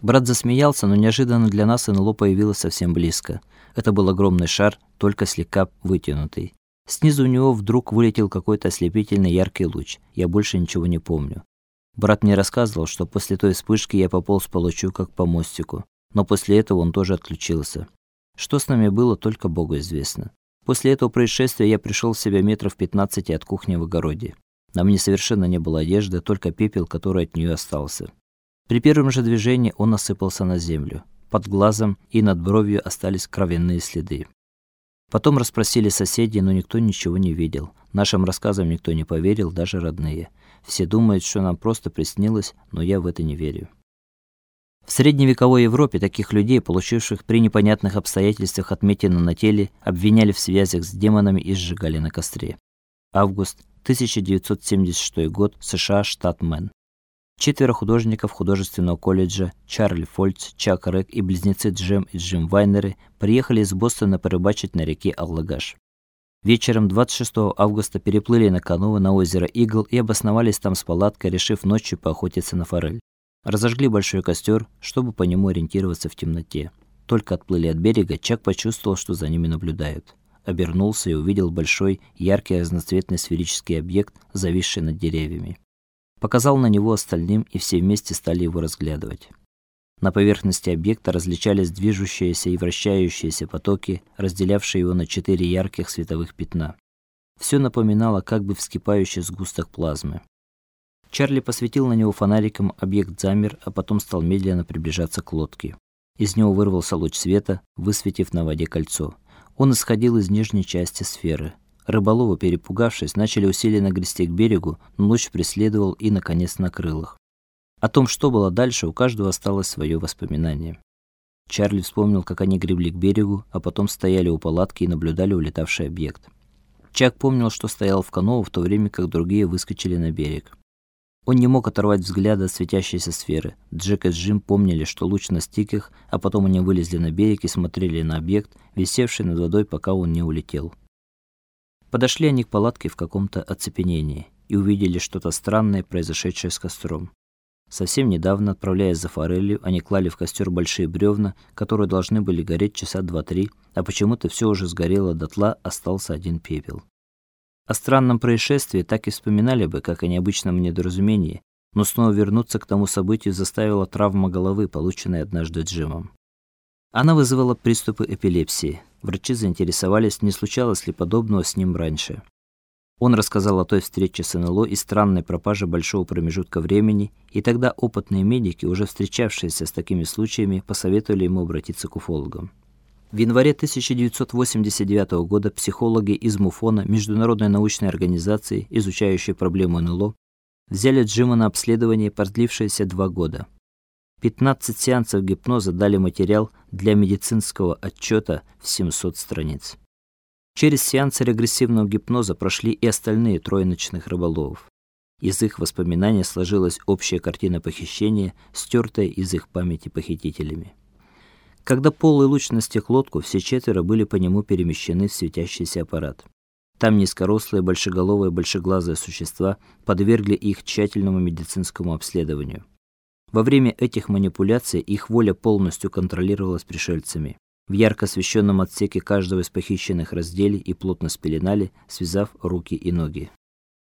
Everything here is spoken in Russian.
Брат засмеялся, но неожиданно для нас НЛО появилось совсем близко. Это был огромный шар, только слегка вытянутый. Снизу у него вдруг вылетел какой-то ослепительный яркий луч. Я больше ничего не помню. Брат мне рассказывал, что после той вспышки я пополз по лучу, как по мостику, но после этого он тоже отключился. Что с нами было, только Богу известно. После этого происшествия я пришел в себя метров 15 от кухни в огороде. На мне совершенно не было одежды, только пепел, который от нее остался. При первом же движении он осыпался на землю. Под глазом и над бровью остались кровяные следы. Потом расспросили соседей, но никто ничего не видел. Нашим рассказам никто не поверил, даже родные. Все думают, что нам просто приснилось, но я в это не верю. В средневековой Европе таких людей, получивших при непонятных обстоятельствах отметины на теле, обвиняли в связях с демонами и сжигали на костре. Август 1976 год, США, штат Мэн. Четверо художников художественного колледжа Чарли Фольц, Чак Рэк и близнецы Джем и Джим Вайнеры приехали из Бостона порыбачить на реке Аллагаш. Вечером 26 августа переплыли на каноэ на озеро Игл и обосновались там с палаткой, решив ночью поохотиться на форель. Разожгли большой костер, чтобы по нему ориентироваться в темноте. Только отплыли от берега, Чак почувствовал, что за ними наблюдают. Обернулся и увидел большой, яркий разноцветный сферический объект, зависший над деревьями показал на него остальным, и все вместе стали его разглядывать. На поверхности объекта различались движущиеся и вращающиеся потоки, разделявшие его на четыре ярких световых пятна. Все напоминало как бы вскипающий сгусток плазмы. Чарли посветил на него фонариком, объект замер, а потом стал медленно приближаться к лодке. Из него вырвался луч света, высветив на воде кольцо. Он исходил из нижней части сферы. Рыболовы, перепугавшись, начали усиленно грести к берегу, но луч преследовал и наконец накрыл их. О том, что было дальше, у каждого осталось свое воспоминание. Чарли вспомнил, как они гребли к берегу, а потом стояли у палатки и наблюдали улетавший объект. Чак помнил, что стоял в каноэ в то время, как другие выскочили на берег. Он не мог оторвать взгляда от светящейся сферы. Джек и Джим помнили, что луч настиг их, а потом они вылезли на берег и смотрели на объект, висевший над водой, пока он не улетел. Подошли они к палатке в каком-то оцепенении и увидели что-то странное, произошедшее с костром. Совсем недавно, отправляясь за форелью, они клали в костер большие бревна, которые должны были гореть часа два-три, а почему-то все уже сгорело дотла, остался один пепел. О странном происшествии так и вспоминали бы, как о необычном недоразумении, но снова вернуться к тому событию заставила травма головы, полученная однажды Джимом. Она вызывала приступы эпилепсии. Врачи заинтересовались, не случалось ли подобного с ним раньше. Он рассказал о той встрече с НЛО и странной пропаже большого промежутка времени, и тогда опытные медики, уже встречавшиеся с такими случаями, посоветовали ему обратиться к уфологам. В январе 1989 года психологи из МУФОНа, международной научной организации, изучающей проблему НЛО, взяли Джима на обследование, продлившееся два года. 15 сеансов гипноза дали материал для медицинского отчета в 700 страниц. Через сеансы регрессивного гипноза прошли и остальные трое ночных рыболовов. Из их воспоминаний сложилась общая картина похищения, стертая из их памяти похитителями. Когда полый луч настиг лодку, все четверо были по нему перемещены в светящийся аппарат. Там низкорослые, большеголовые, большеглазые существа подвергли их тщательному медицинскому обследованию. Во время этих манипуляций их воля полностью контролировалась пришельцами. В ярко освещенном отсеке каждого из похищенных раздели и плотно спеленали, связав руки и ноги.